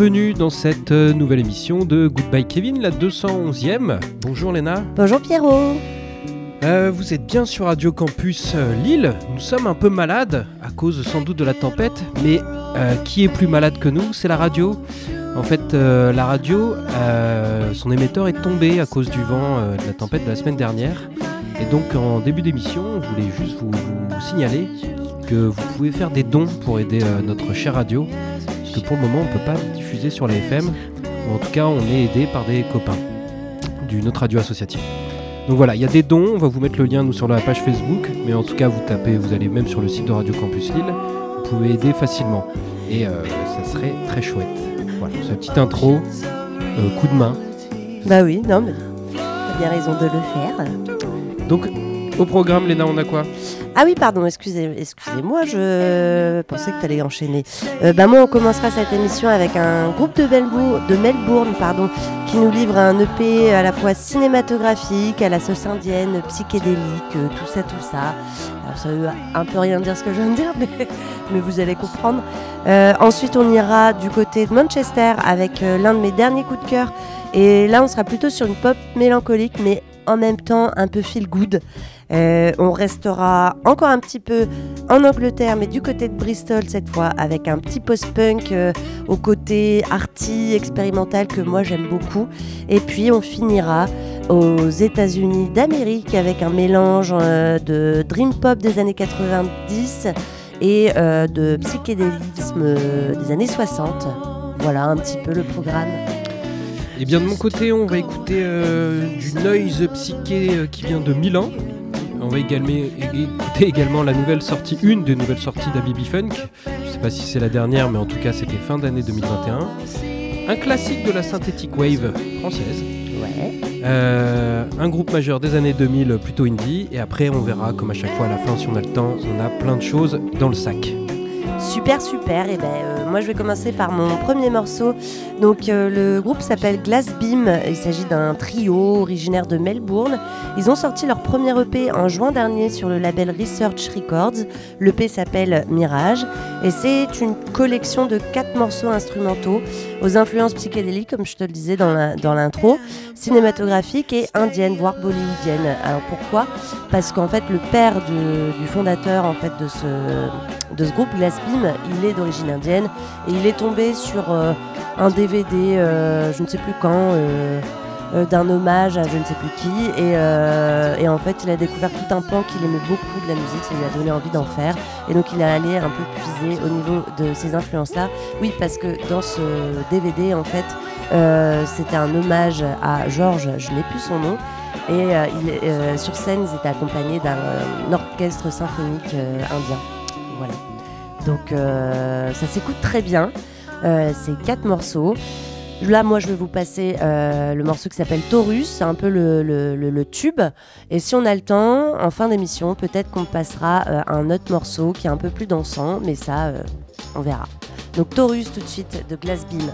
bienvenue dans cette euh, nouvelle émission de Goodbye Kevin, la 211e. Bonjour Léna. Bonjour Pierrot. Euh, vous êtes bien sur Radio Campus euh, Lille. Nous sommes un peu malades à cause sans doute de la tempête, mais qui est plus malade que nous C'est la radio. En fait, la radio, son émetteur est tombé à cause du vent de la tempête de la semaine dernière. Et donc en début d'émission, on voulait juste vous, vous, signaler que vous pouvez faire des dons pour aider notre chère radio que pour le moment, on ne peut pas diffuser sur la FM, ou en tout cas, on est aidé par des copains d'une autre radio associative. Donc voilà, il y a des dons, on va vous mettre le lien nous sur la page Facebook, mais en tout cas, vous tapez, vous allez même sur le site de Radio Campus Lille, vous pouvez aider facilement. Et euh, ça serait très chouette. Voilà, c'est une petite intro, euh, coup de main. Bah oui, non, mais t'as bien raison de le faire. Donc, au programme, Léna, on a quoi? Ah oui, pardon, excusez, excusez-moi, je pensais que tu allais enchaîner. Euh, bah moi, on commencera cette émission avec un groupe de, Melbourne, de Melbourne pardon, qui nous livre un EP à la fois cinématographique, à la sauce indienne, psychédélique, euh, tout ça, tout ça. Alors ça veut un peu rien dire ce que je viens de dire, mais, mais vous allez comprendre. Euh, ensuite, on ira du côté de Manchester avec l'un de mes derniers coups de cœur. Et là, on sera plutôt sur une pop mélancolique, mais en même temps un peu feel good. Euh, on restera encore un petit peu en Angleterre, mais du côté de Bristol cette fois, avec un petit post-punk euh, au côté arty, expérimental que moi j'aime beaucoup. Et puis on finira aux États-Unis d'Amérique avec un mélange euh, de dream pop des années 90 et de psychédélisme des années 60. Voilà un petit peu le programme. Et eh bien de mon côté, on va écouter du noise psyché qui vient de Milan, on va également écouter également la nouvelle sortie, une des nouvelles sorties d'Abibi Funk. Je sais pas si c'est la dernière, mais en tout cas c'était fin d'année 2021. Un classique de la synthétique wave française. Ouais. Euh, un groupe majeur des années 2000 plutôt indie. Et après on verra comme à chaque fois à la fin si on a le temps, on a plein de choses dans le sac. Super, super. Et ben, euh, moi, je vais commencer par mon premier morceau. Donc, euh, le groupe s'appelle Glass Beam. Il s'agit d'un trio originaire de Melbourne. Ils ont sorti leur premier EP en juin dernier sur le label Research Records. L'EP s'appelle Mirage et c'est une collection de quatre morceaux instrumentaux aux influences psychédéliques, comme je te le disais dans l'intro, cinématographiques et indiennes, voire bollywoodiennes. Alors pourquoi? Parce qu'en fait, le père du, fondateur en fait de ce, de ce groupe, Glass Beam, il est d'origine indienne et il est tombé sur euh, un DVD, euh, je ne sais plus quand. Euh, d'un hommage à je ne sais plus qui. Et, en fait, il a découvert tout un pan qu'il aimait beaucoup de la musique, ça lui a donné envie d'en faire. Et donc, il est allé un peu puiser au niveau de ces influences-là. Oui, parce que dans ce DVD, en fait, c'était un hommage à Georges, je n'ai plus son nom. Et sur scène, ils étaient accompagnés d'un orchestre symphonique indien. Voilà. Donc, ça s'écoute très bien. c'est quatre morceaux. Là, moi, je vais vous passer euh, le morceau qui s'appelle Taurus, c'est un peu le, tube. Et si on a le temps, en fin d'émission, peut-être qu'on passera euh, un autre morceau qui est un peu plus dansant, mais ça, euh, on verra. Donc Taurus tout de suite de Glass Beam.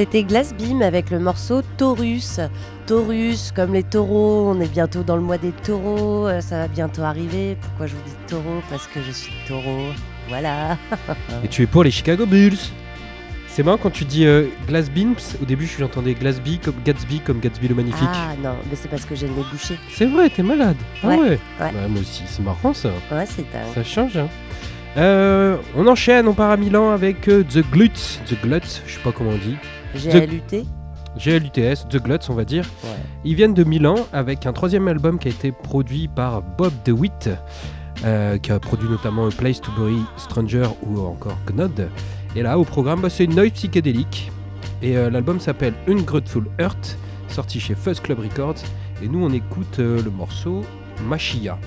C'était Glass Beam avec le morceau Taurus. Taurus, comme les taureaux, on est bientôt dans le mois des taureaux, euh, ça va bientôt arriver. Pourquoi je vous dis taureau? Parce que je suis taureau. Voilà. Et tu es pour les Chicago Bulls. C'est marrant quand tu dis euh, au début j'entendais Glassby comme Gatsby, comme Gatsby le magnifique. Ah non, mais c'est parce que j'ai le nez bouché. C'est vrai, t'es malade. Ah Ouais, ouais. ouais. Bah, moi aussi, c'est marrant ça. Ouais, c'est dingue. Ça change. hein. Euh, on enchaîne, on part à Milan avec euh, The Gluts. The Gluts, je sais pas comment on dit. Lutter. GLUTS, The Gluts, on va dire. Ouais. Ils viennent de Milan avec un troisième album qui a été produit par Bob DeWitt, euh, qui a produit notamment A Place to Bury Stranger ou encore Gnod. Et là, au programme, bah, c'est une noise psychédélique. Et euh, l'album s'appelle Ungrateful Earth, sorti chez Fuzz Club Records. Et nous, on écoute euh, le morceau Machia.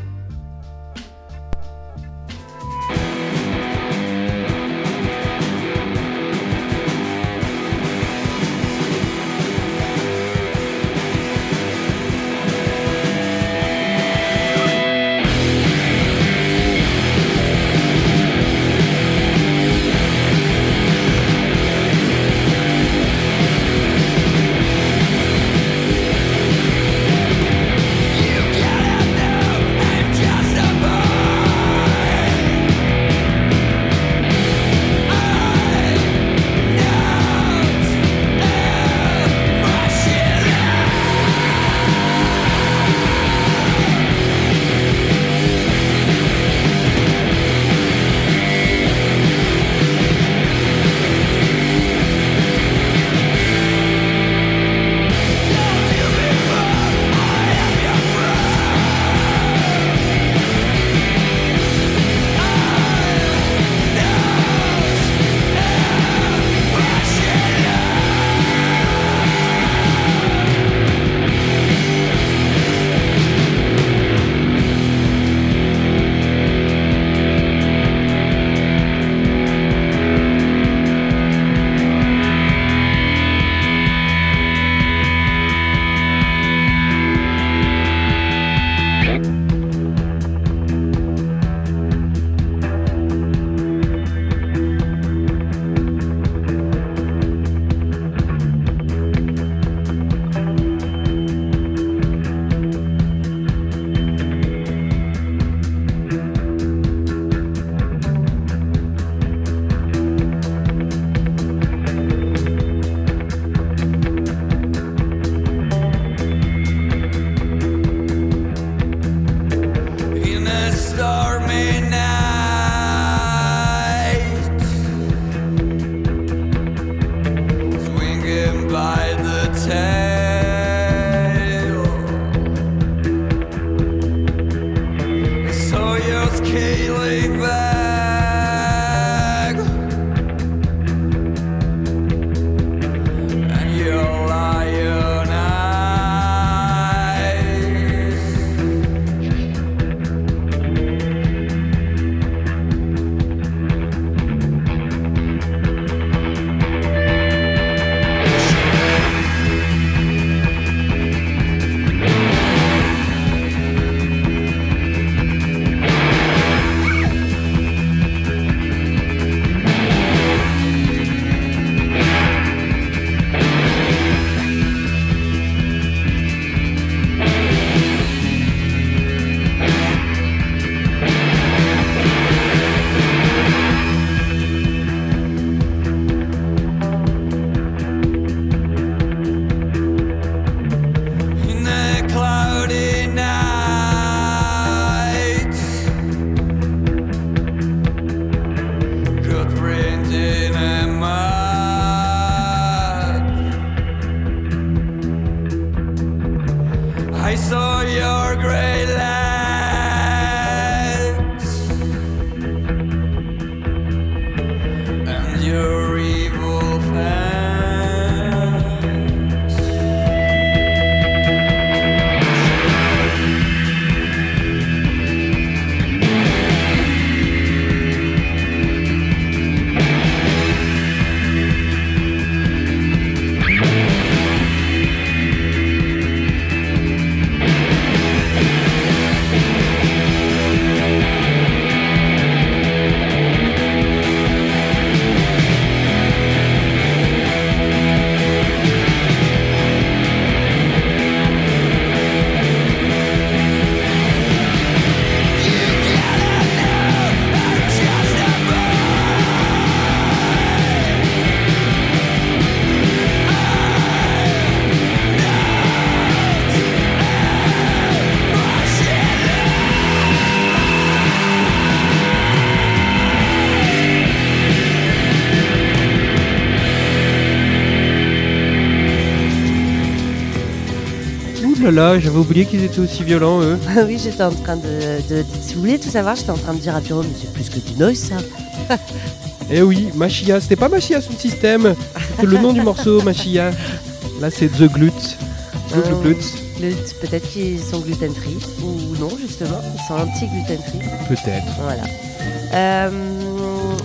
Là j'avais oublié qu'ils étaient aussi violents, eux. oui, j'étais en train de, de- Si vous voulez tout savoir, j'étais en train de dire à Pierrot, mais c'est plus que du noise ça. Eh oui, Machia, c'était pas Machia son système, c'était le nom du morceau, Machia. Là, c'est The Glutes. The Euh, Glutes, Glut- Peut-être qu'ils sont gluten free, ou non, justement, ils sont anti-gluten free. peut-être. Voilà. Euh,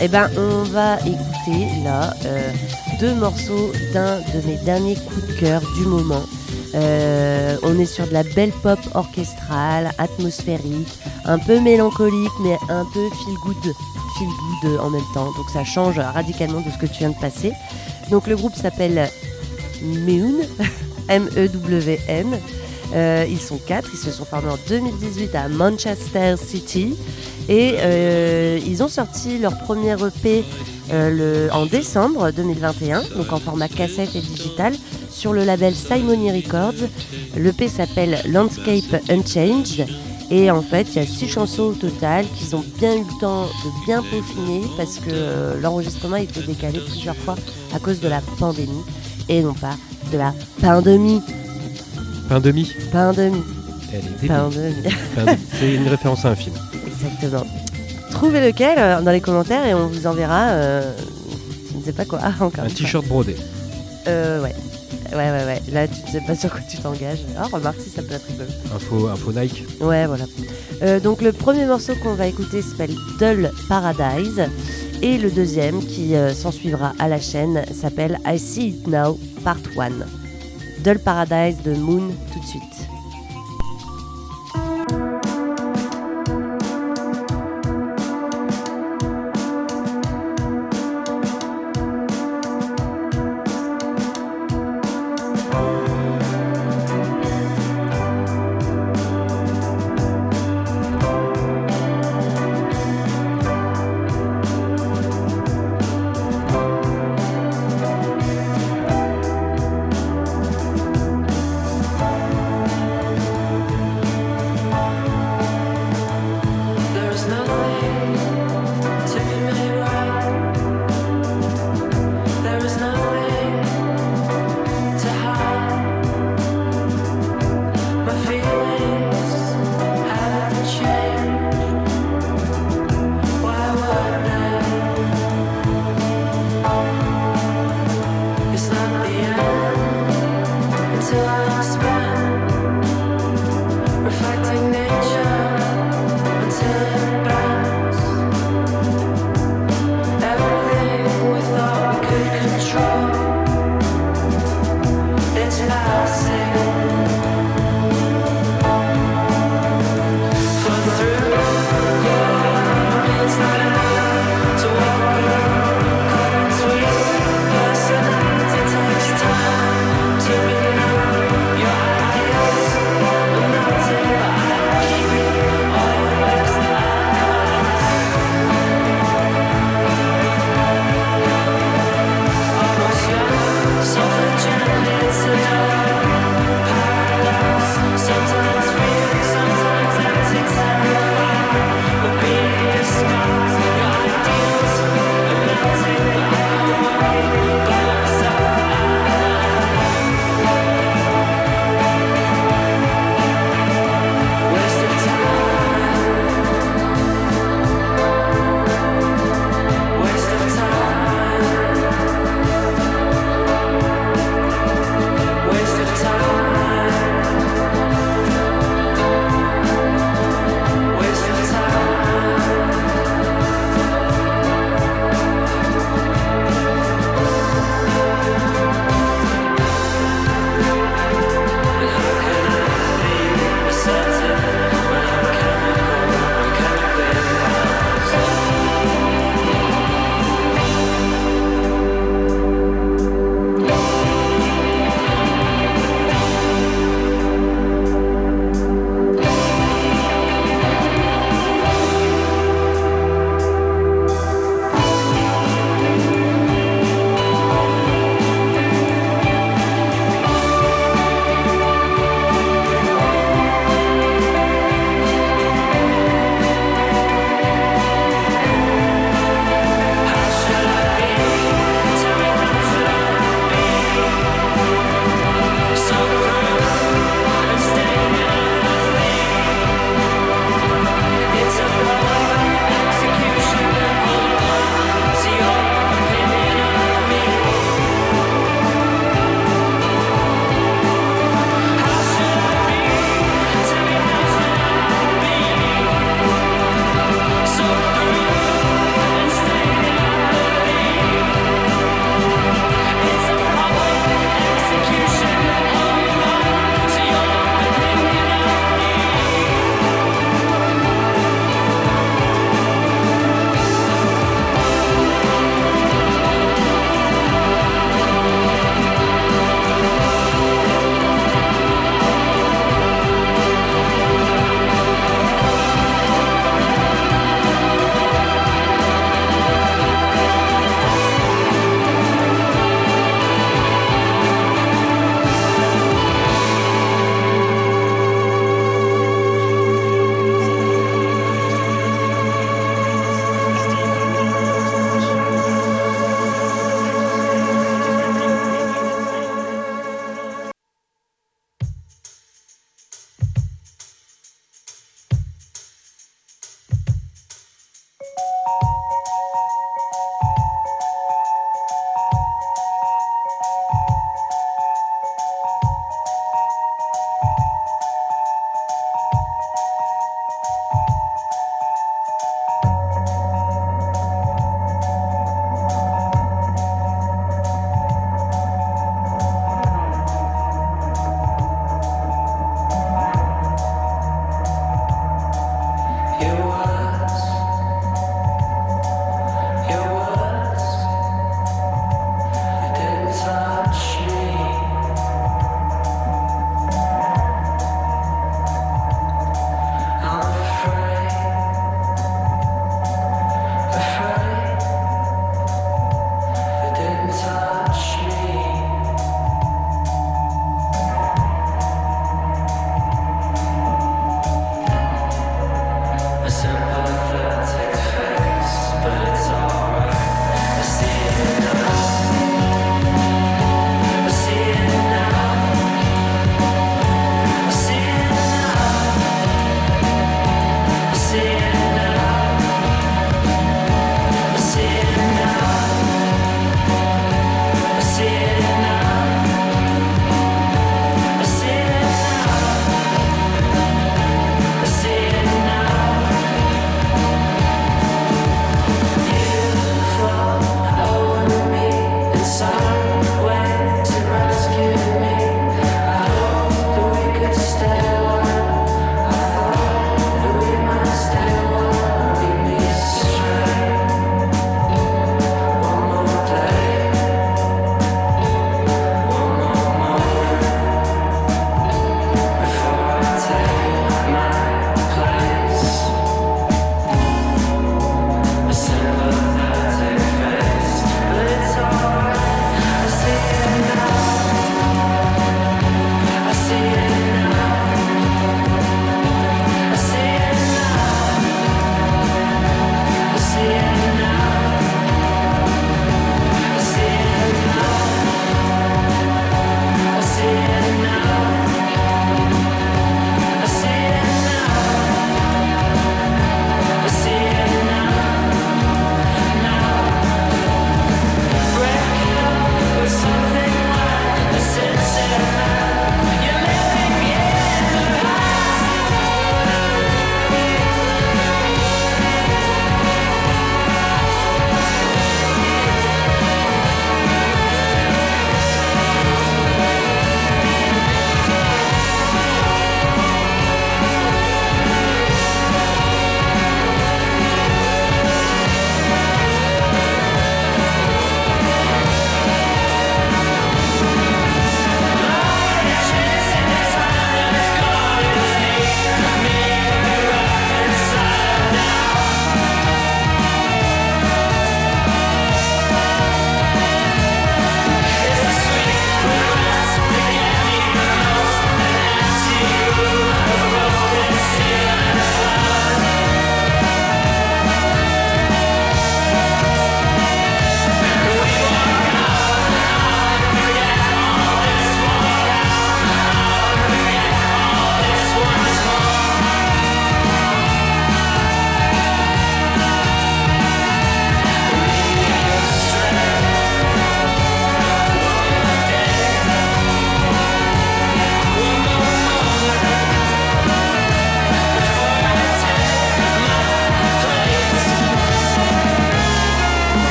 eh ben, on va écouter là euh, deux morceaux d'un de mes derniers coups de cœur du moment. Euh, on est sur de la belle pop orchestrale, atmosphérique, un peu mélancolique, mais un peu feel good, en même temps. Donc ça change radicalement de ce que tu viens de passer. Donc le groupe s'appelle Meun, M-E-W-N. Euh, ils sont quatre, ils se sont formés en 2018 à Manchester City et euh, ils ont sorti leur premier EP en décembre 2021, donc en format cassette et digital, sur le label Simony Records. L'EP s'appelle Landscape Unchanged et en fait il y a six chansons au total qu'ils ont bien eu le temps de bien peaufiner parce que euh, l'enregistrement a été décalé plusieurs fois à cause de la pandémie et non pas de la pandémie. Pandémie. Elle est débile. Pandémie. Pain demi. C'est une référence à un film. Exactement. Trouvez lequel euh, dans les commentaires et on vous enverra. euh, je ne sais pas quoi. Encore Un t-shirt brodé. Euh, ouais. Ouais, ouais, ouais. Là, tu ne sais pas sur quoi tu t'engages. Ah, remarque si ça peut être rigolo. Info, info Nike. Ouais, voilà. Euh, donc, le premier morceau qu'on va écouter s'appelle Dull Paradise. Et le deuxième, qui euh, s'en suivra à la chaîne, s'appelle I See It Now, Part 1. Dull Paradise de Moon, tout de suite.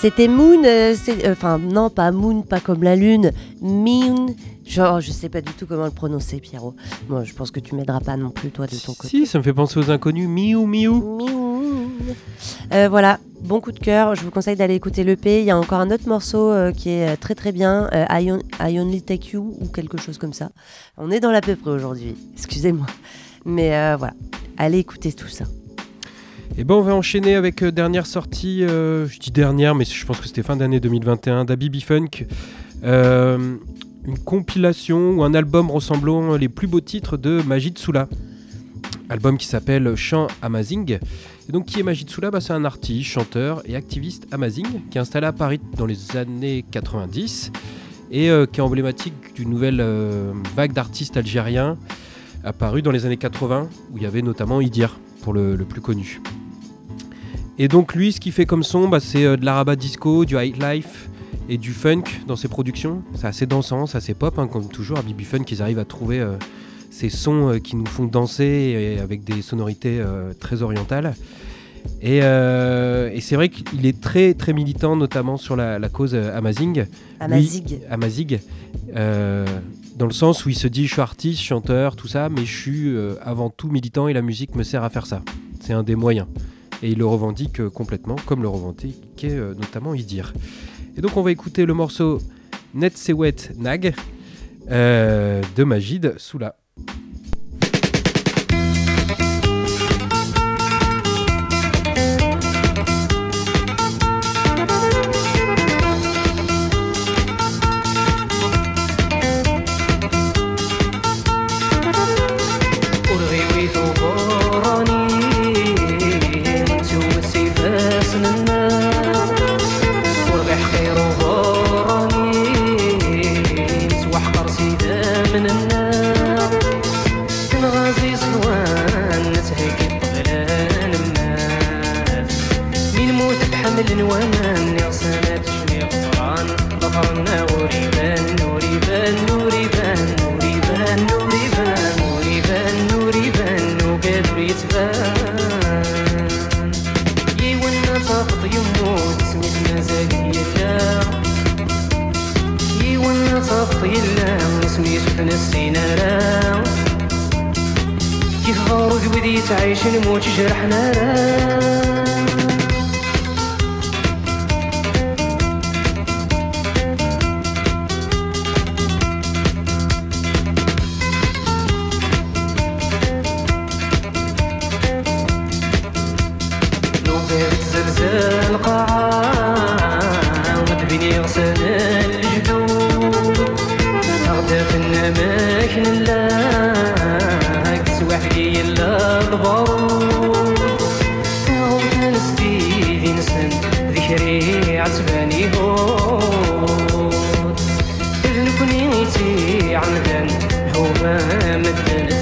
C'était Moon, euh, euh, enfin non pas Moon, pas comme la lune, Moon. Genre, je sais pas du tout comment le prononcer, Pierrot. Moi, je pense que tu m'aideras pas non plus, toi, de ton côté. Si, ça me fait penser aux inconnus. Miou, miou. Miou. Euh, voilà, bon coup de cœur. Je vous conseille d'aller écouter l'EP. Il y a encore un autre morceau euh, qui est très très bien, euh, I, On- I Only Take You ou quelque chose comme ça. On est dans l'à peu près aujourd'hui, excusez-moi. Mais voilà, allez écouter tout ça. Et ben on va enchaîner avec euh, dernière sortie, euh, je dis dernière, mais je pense que c'était fin d'année 2021, d'Abibi Funk. Euh, une compilation ou un album ressemblant les plus beaux titres de Majid Soula. Album qui s'appelle Chant Amazing. Et donc qui est Majid Soula? Bah, C'est un artiste, chanteur et activiste amazing qui est installé à Paris dans les années 90 et qui est emblématique d'une nouvelle vague d'artistes algériens apparus dans les années 80 où il y avait notamment Idir pour le plus connu. Et donc lui, ce qu'il fait comme son, bah, c'est euh, de l'arabat disco, du high life et du funk dans ses productions. C'est assez dansant, c'est assez pop, hein, comme toujours. À Bibi Funk, ils arrivent à trouver euh, ces sons euh, qui nous font danser et avec des sonorités euh, très orientales. Et, et c'est vrai qu'il est très très militant, notamment sur la, la cause Amazing. Amazig. Lui- Amazig. dans le sens où il se dit je suis artiste, chanteur, tout ça, mais je suis euh, avant tout militant et la musique me sert à faire ça. C'est un des moyens. Et il le revendique euh, complètement, comme le revendiquait euh, notamment Idir. Et donc on va écouter le morceau Net Sewet Nag euh, de Majid Soula. مستيدي نسن ذكري عتباني هود اللي كنيتي عمدان هو ما مدنت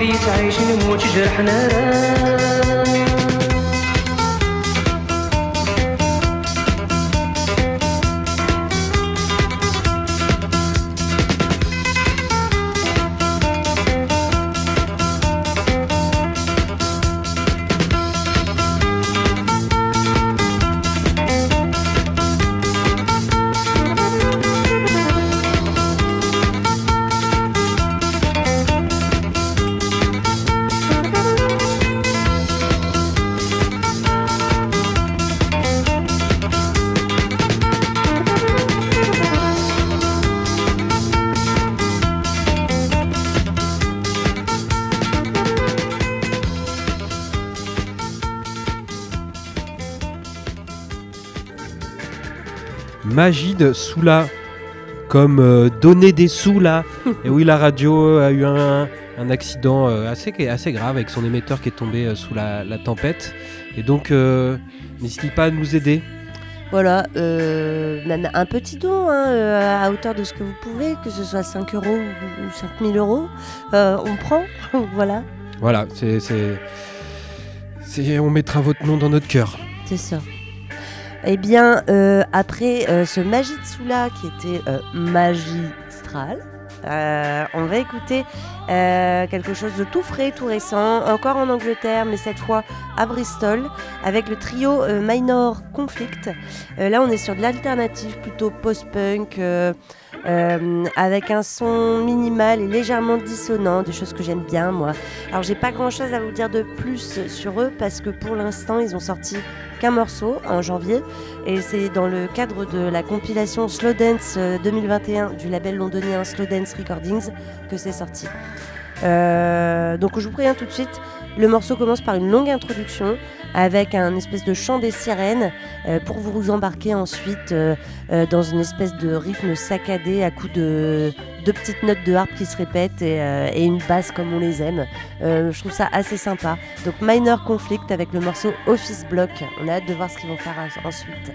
فيك عايشين نموت جرحنا. Magide Soula, comme euh, donner des sous là. Et oui, la radio a eu un, un accident euh, assez, assez grave avec son émetteur qui est tombé euh, sous la, la tempête. Et donc, euh, n'hésitez pas à nous aider. Voilà, euh, même un petit don hein, euh, à hauteur de ce que vous pouvez, que ce soit 5 euros ou, ou 5000 euros, euh, on prend, voilà, Voilà, c'est- on mettra votre nom dans notre cœur. c'est ça. Eh bien, euh, après euh, ce Soula qui était euh, magistral, euh, on va écouter euh, quelque chose de tout frais, tout récent, encore en Angleterre, mais cette fois à Bristol, avec le trio Minor Conflict. Là, on est sur de l'alternative plutôt post-punk, euh, euh, avec un son minimal et légèrement dissonant, des choses que j'aime bien, moi. Alors, j'ai pas grand-chose à vous dire de plus sur eux, parce que pour l'instant, ils ont sorti qu'un morceau en janvier, et c'est dans le cadre de la compilation Slow Dance euh, 2021 du label londonien Slow Dance Recordings que c'est sorti. Euh, donc je vous préviens tout de suite, le morceau commence par une longue introduction avec un espèce de chant des sirènes euh, pour vous embarquer ensuite euh, euh, dans une espèce de rythme saccadé à coups de, de petites notes de harpe qui se répètent et, une basse comme on les aime. Je trouve ça assez sympa. Donc Minor Conflict avec le morceau Office Block. On a hâte de voir ce qu'ils vont faire en- ensuite.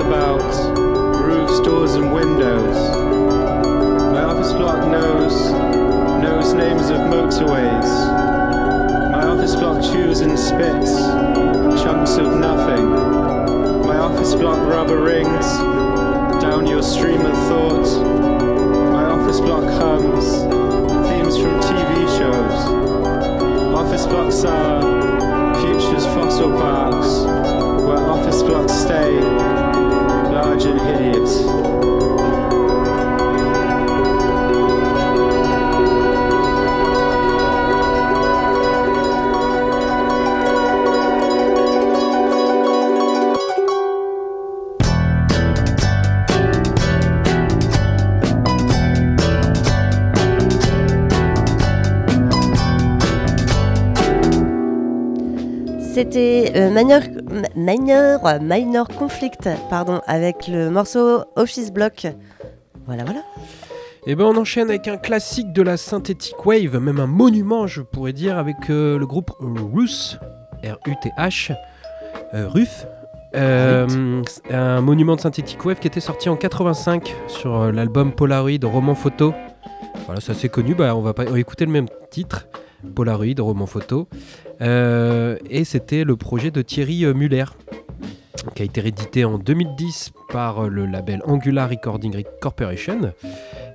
About roofs, doors, and windows. My office block knows knows names of motorways. My office block chews and spits chunks of nothing. My office block rubber rings down your stream of thought. My office block hums themes from TV shows. Office blocks are future's fossil parks, where office blocks stay large and hideous. C'était euh, Minor, Minor, Minor Conflict pardon, avec le morceau Office Block. Voilà, voilà. Et ben on enchaîne avec un classique de la synthétique wave, même un monument je pourrais dire, avec euh, le groupe Ruth, R-U-T-H, euh, Ruth. Euh, c'est un monument de synthétique wave qui était sorti en 85 sur euh, l'album Polaroid roman photo. Voilà, ça c'est connu, bah, on va pas on va écouter le même titre, Polaroid roman photo. Euh, et c'était le projet de Thierry euh, Muller qui a été réédité en 2010 par euh, le label Angular Recording Corporation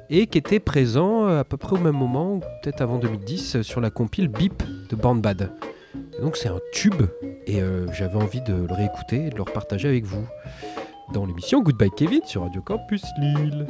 et qui était présent à peu près au même moment, peut-être avant 2010, euh, sur la compile Beep de Born Bad. Et donc c'est un tube et j'avais envie de le réécouter et de le repartager avec vous dans l'émission Goodbye Kevin sur Radio Campus Lille.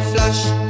les.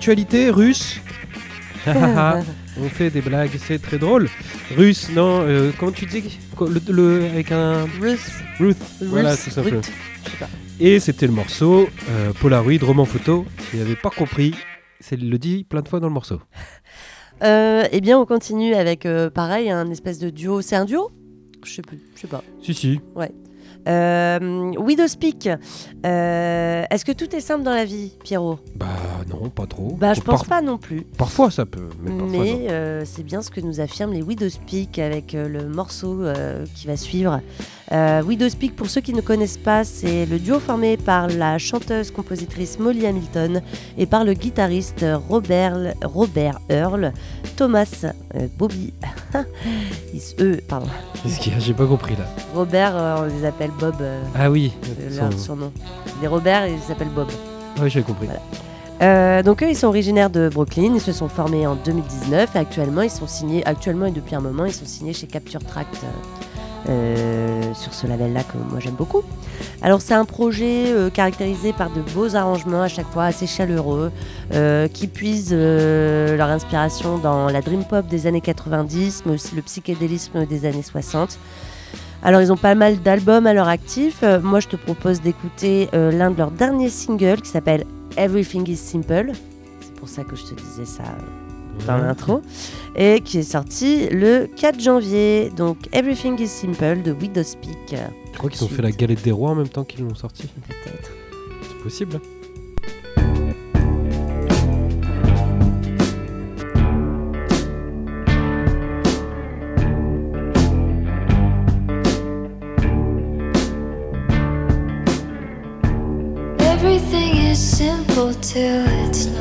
Groupe d'actualité russe. On fait des blagues, c'est très drôle. Russe, non, euh, comment tu dis le, le- Avec un. Ruth. Ruth. Voilà, tout simplement. Et c'était le morceau euh, Polaroid, roman photo. Si vous n'avez pas compris, c'est le dit plein de fois dans le morceau. Euh, eh bien, on continue avec euh, pareil, un espèce de duo. C'est un duo? Je sais plus, je sais pas. Si, si. Euh, Widow Speak. Euh, Est-ce que tout est simple dans la vie, Pierrot? Bah non, pas trop. Bah, je pense Par- pas non plus. Parfois ça peut, mais. Mais euh, c'est bien ce que nous affirment les Widow Speak avec euh, le morceau qui va suivre. Euh, Widow Speak, pour ceux qui ne connaissent pas, c'est le duo formé par la chanteuse-compositrice Molly Hamilton et par le guitariste Robert, Robert Earl, Thomas euh, Bobby. Ils- eux, pardon. Qu'est-ce qu'il y a J'ai pas compris là. Robert, euh, on les appelle Bob, euh, Ah oui. son- leur surnom. Les Robert, ils s'appellent Bob. Ah oui, j'ai compris. Voilà. Euh, donc eux, ils sont originaires de Brooklyn, ils se sont formés en 2019 et actuellement ils sont signés, actuellement et depuis un moment, ils sont signés chez Capture Tract euh, euh, sur ce label-là que moi j'aime beaucoup. Alors c'est un projet euh, caractérisé par de beaux arrangements à chaque fois assez chaleureux, euh, qui puisent leur inspiration dans la dream pop des années 90, mais aussi le psychédélisme des années 60. Alors ils ont pas mal d'albums à leur actif. Moi je te propose d'écouter l'un de leurs derniers singles qui s'appelle Everything is Simple. C'est pour ça que je te disais ça dans l'intro. Et qui est sorti le 4 janvier. Donc Everything is Simple de Widow Speak. Je crois qu'ils ont fait la galette des rois en même temps qu'ils l'ont sorti. Peut-être. C'est possible. Everything is simple till it's not.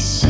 see.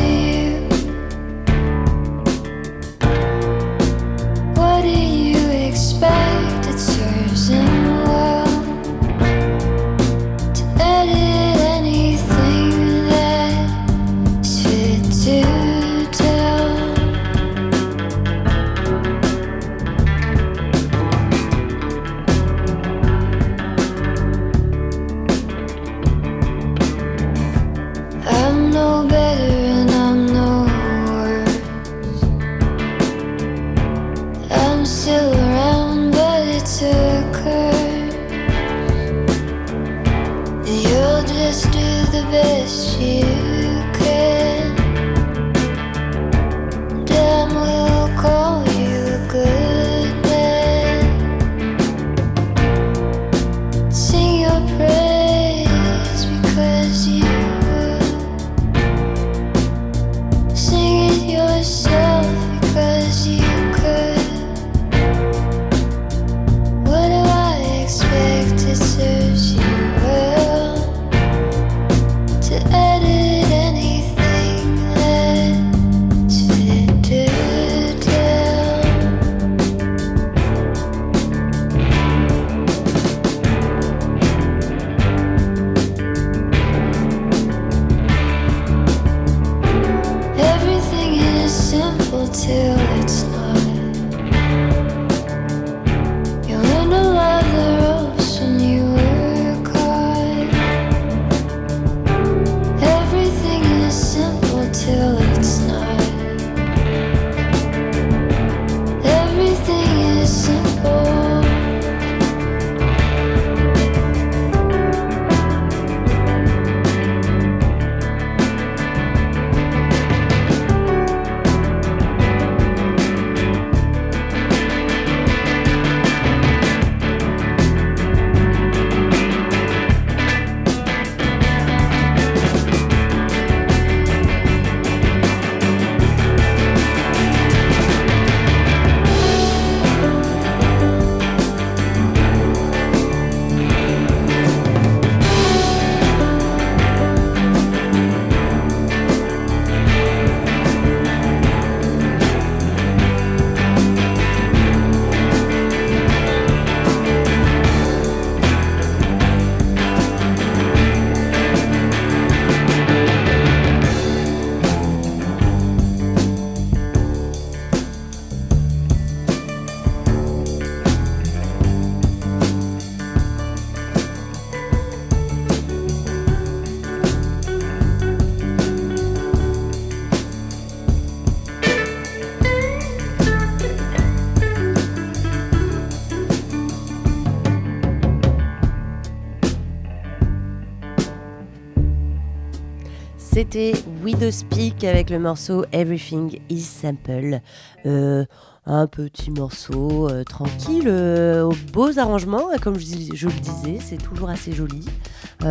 C'était We Do Speak avec le morceau Everything is Simple. Euh, un petit morceau euh, tranquille, euh, aux beaux arrangements, et comme je, le disais, c'est toujours assez joli.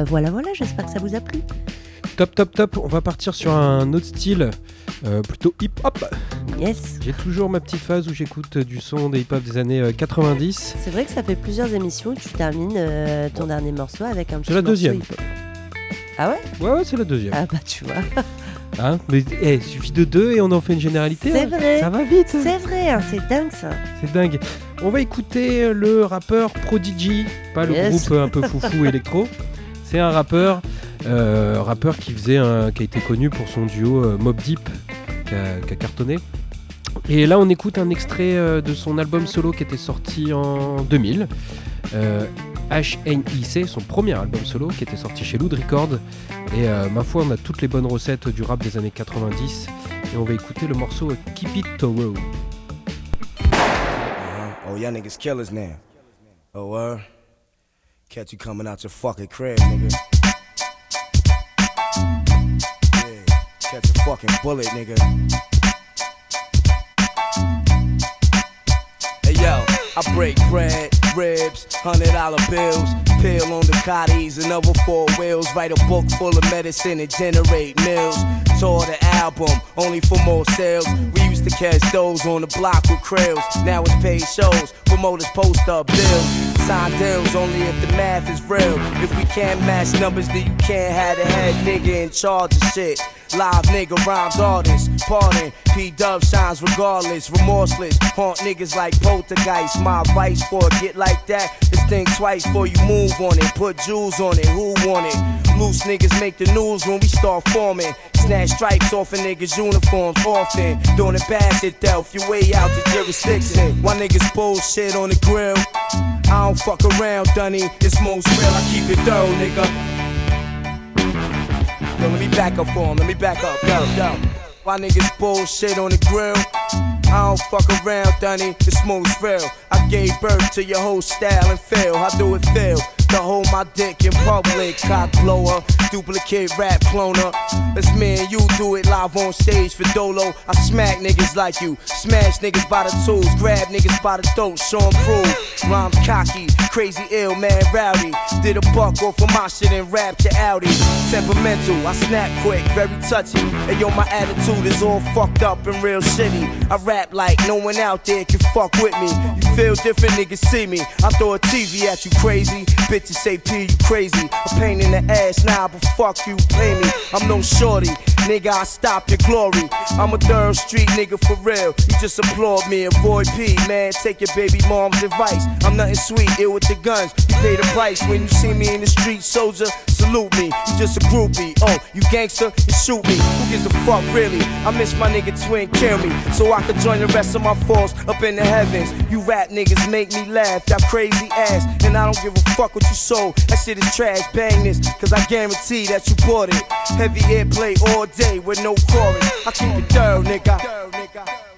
Voilà, voilà, j'espère que ça vous a plu. Top, top, top. On va partir sur un autre style, plutôt hip-hop. Yes. J'ai toujours ma petite phase où j'écoute du son des hip-hop des années euh, 90. C'est vrai que ça fait plusieurs émissions que tu termines ton dernier morceau avec un petit C'est la deuxième. hip-hop. Ah ouais? Ouais, ouais, c'est la deuxième. Ah bah tu vois. Hein? Mais eh, il suffit de deux et on en fait une généralité. C'est hein. vrai. Ça va vite. C'est vrai, hein, c'est dingue ça. C'est dingue. On va écouter le rappeur Prodigy, pas le Yes. groupe un peu foufou électro. C'est un rappeur, euh, rappeur qui faisait un, qui a été connu pour son duo euh, Mob Deep, qui a, qui a cartonné. Et là, on écoute un extrait euh, de son album solo qui était sorti en 2000. HNIC, son premier album solo qui était sorti chez Loud Records. Et euh, ma foi, on a toutes les bonnes recettes du rap des années 90. Et on va écouter le morceau Keep It Toro. Oh, y'all niggas killers now. Oh, word? Catch you coming out your fucking crib, nigga. Yeah, catch a fucking bullet, nigga. Hey, yo, I break bread, ribs, hundred dollar bills, pill on the cotties another four wheels. Write a book full of medicine and generate mills. Tour the album, only for more sales. We used to catch those on the block with krills. Now it's paid shows, promoters post up bills. Sign deals only if the math is real. If we can't match numbers, then you can't have the head nigga in charge of shit. Live nigga rhymes artist, pardon. P Dub shines regardless, remorseless. Haunt niggas like poltergeist. My advice for a get like that is think twice before you move on it. Put jewels on it, who want it? Loose niggas make the news when we start forming. Snatch stripes off a niggas' uniforms often. Doing it bad shit Delph, your way out the jurisdiction. Why niggas bullshit on the grill? I don't fuck around, Dunny. It's most real, I keep it thorough, nigga. Yo, let me back up for him. Let me back up. Yo, yo. Why niggas bullshit on the grill? I don't fuck around, Dunny. It's most real. I gave birth to your whole style and feel. I do it feel? To hold my dick in public, cock blower, duplicate rap cloner. Let's me and you do it live on stage for Dolo. I smack niggas like you, smash niggas by the tools, grab niggas by the throat, show 'em prove. Rhymes cocky, crazy ill, man rowdy. Did a buck off of my shit and rapped your Audi. Temperamental, I snap quick, very touchy. And yo, my attitude is all fucked up and real shitty. I rap like no one out there can fuck with me. You feel different, niggas see me. I throw a TV at you crazy. Bitches say P, you crazy. A pain in the ass now, but fuck you, pay me. I'm no shorty, nigga, I stop your glory. I'm a third street nigga for real. You just applaud me, avoid P, man. Take your baby mom's advice. I'm nothing sweet, ill with the guns. You pay the price when you see me in the street, soldier. Salute me, you just a groupie. Oh, you gangster, you shoot me. Who gives a fuck, really? I miss my nigga twin, kill me. So I could join the rest of my force up in the heavens. You rap niggas make me laugh, that crazy ass. And I don't give a fuck what you sold. That shit is trash, bang this, cause I guarantee that you bought it. Heavy airplay all day with no chorus. I keep it thorough, nigga.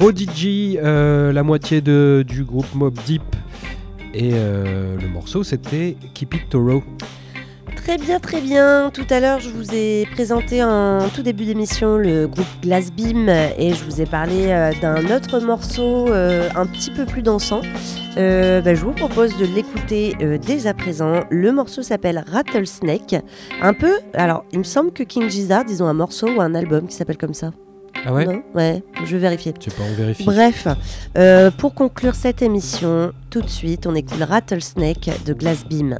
Prodigy, euh, la moitié de, du groupe Mob Deep. Et euh, le morceau, c'était Keep It Toro. Très bien, très bien. Tout à l'heure, je vous ai présenté en tout début d'émission le groupe Glass Beam et je vous ai parlé euh, d'un autre morceau un petit peu plus dansant. Bah, je vous propose de l'écouter dès à présent. Le morceau s'appelle Rattlesnake. Un peu, alors il me semble que King Gizzard, ils ont un morceau ou un album qui s'appelle comme ça. Ah ouais Non Ouais, je vais vérifier. Je sais pas, on vérifie. Bref, euh, pour conclure cette émission, tout de suite, on écoute Rattlesnake de Glass Beam.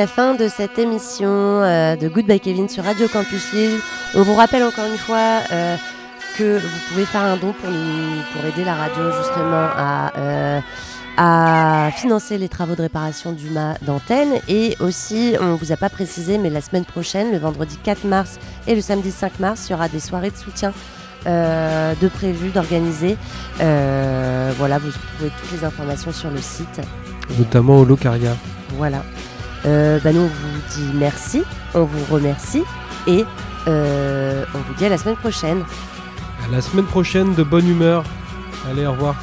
La fin de cette émission euh, de Goodbye Kevin sur Radio Campus Lille. On vous rappelle encore une fois euh, que vous pouvez faire un don pour, nous, pour aider la radio justement à, euh, à financer les travaux de réparation du mât d'antenne. Et aussi, on ne vous a pas précisé, mais la semaine prochaine, le vendredi 4 mars et le samedi 5 mars, il y aura des soirées de soutien euh, de prévues, d'organiser. Euh, voilà, vous trouvez toutes les informations sur le site. Notamment au Locaria. Voilà. Euh, bah nous, on vous dit merci, on vous remercie et euh, on vous dit à la semaine prochaine. À la semaine prochaine, de bonne humeur. Allez, au revoir.